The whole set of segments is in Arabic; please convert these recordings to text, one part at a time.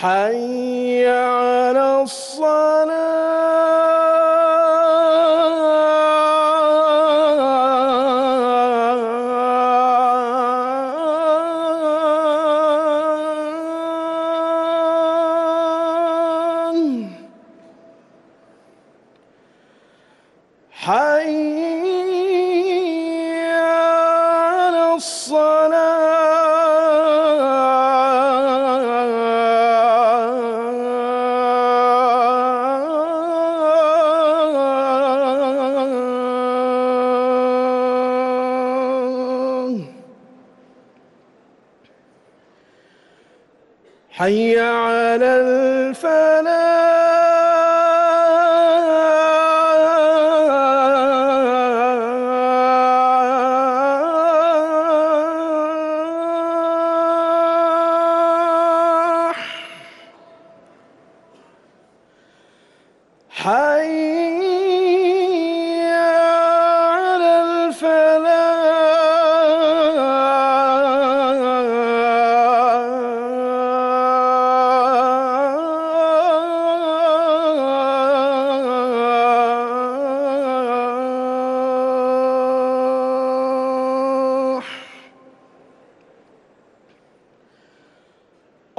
حي على الصلاة. حي حي على الفلاح. حي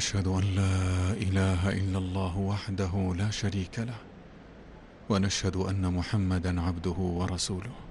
ونحن نشهد أن لا إله إلا الله وحده لا شريك له ونشهد أن محمدا عبده ورسوله.